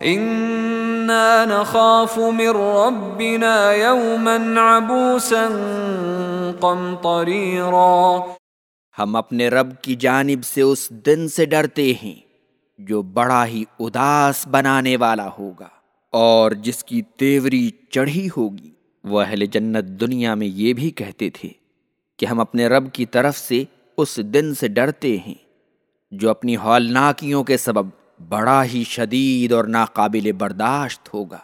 انا نخاف من ربنا يوما عبوسا قمطريرا۔ ہم اپنے رب کی جانب سے اس دن سے ڈرتے ہیں جو بڑا ہی اداس بنانے والا ہوگا، اور جس کی تیوری چڑھی ہوگی۔ وہ اہل جنت دنیا میں یہ بھی کہتے تھے کہ ہم اپنے رب کی طرف سے اس دن سے ڈرتے ہیں جو اپنی ہولناکیوں کے سبب بڑا ہی شدید اور ناقابل برداشت ہوگا۔